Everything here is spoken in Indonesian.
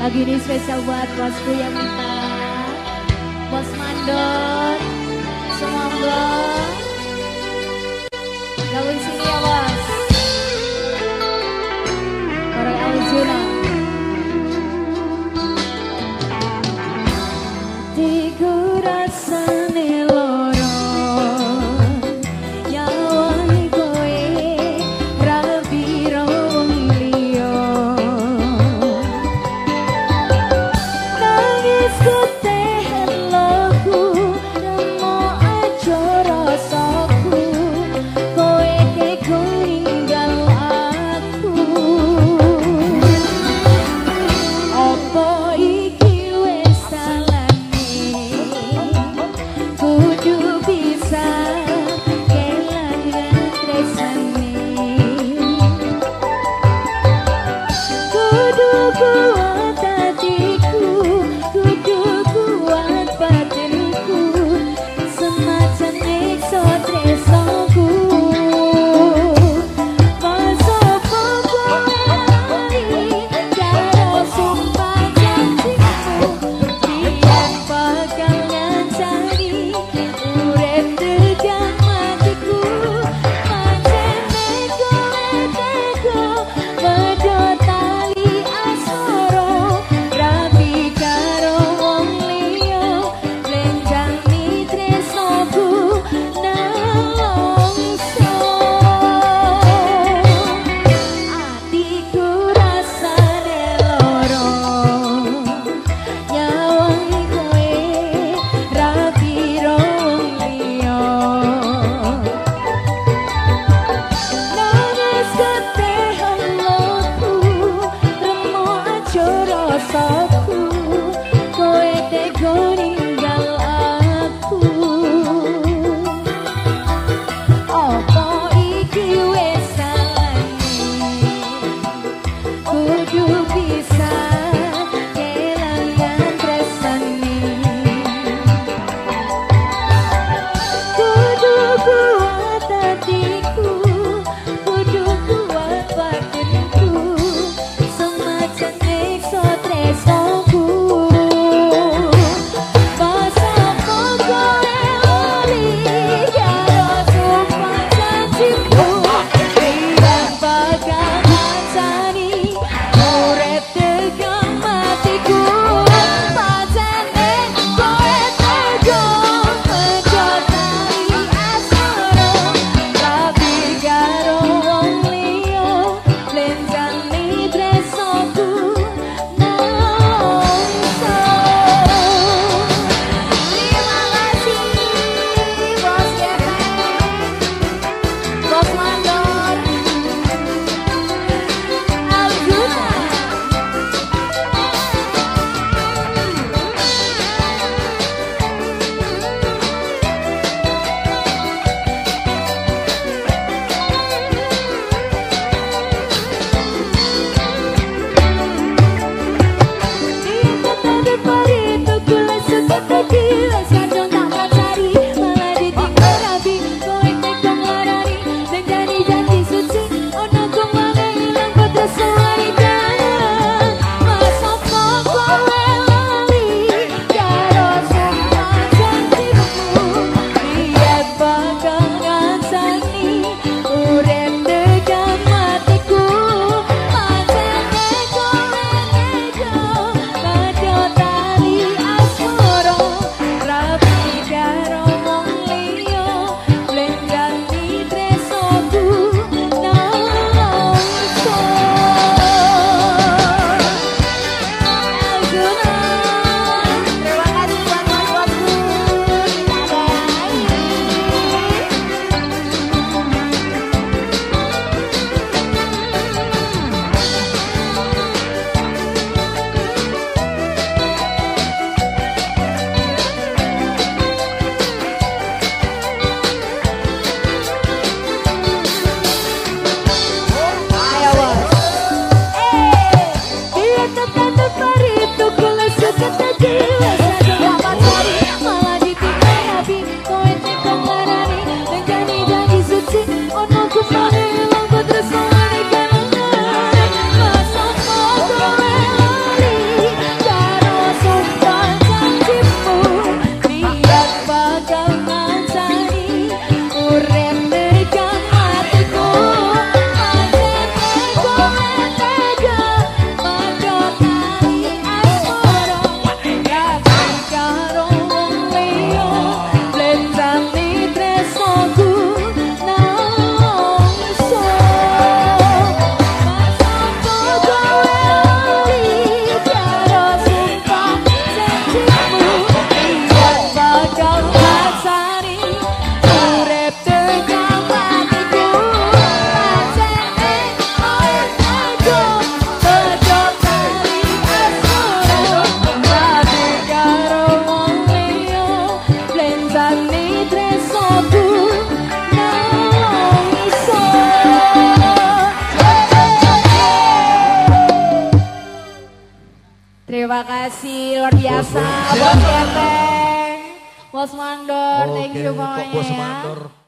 Lagu ini spesial buat bosku yang minta Bos Mandor. Semoga Gabung sini ya bos Orang Aljuna. Hatiku rasane do is Terima kasih luar biasa. Bos Genteng, Bos Mandor, thank you pokoknya bos ya. mandor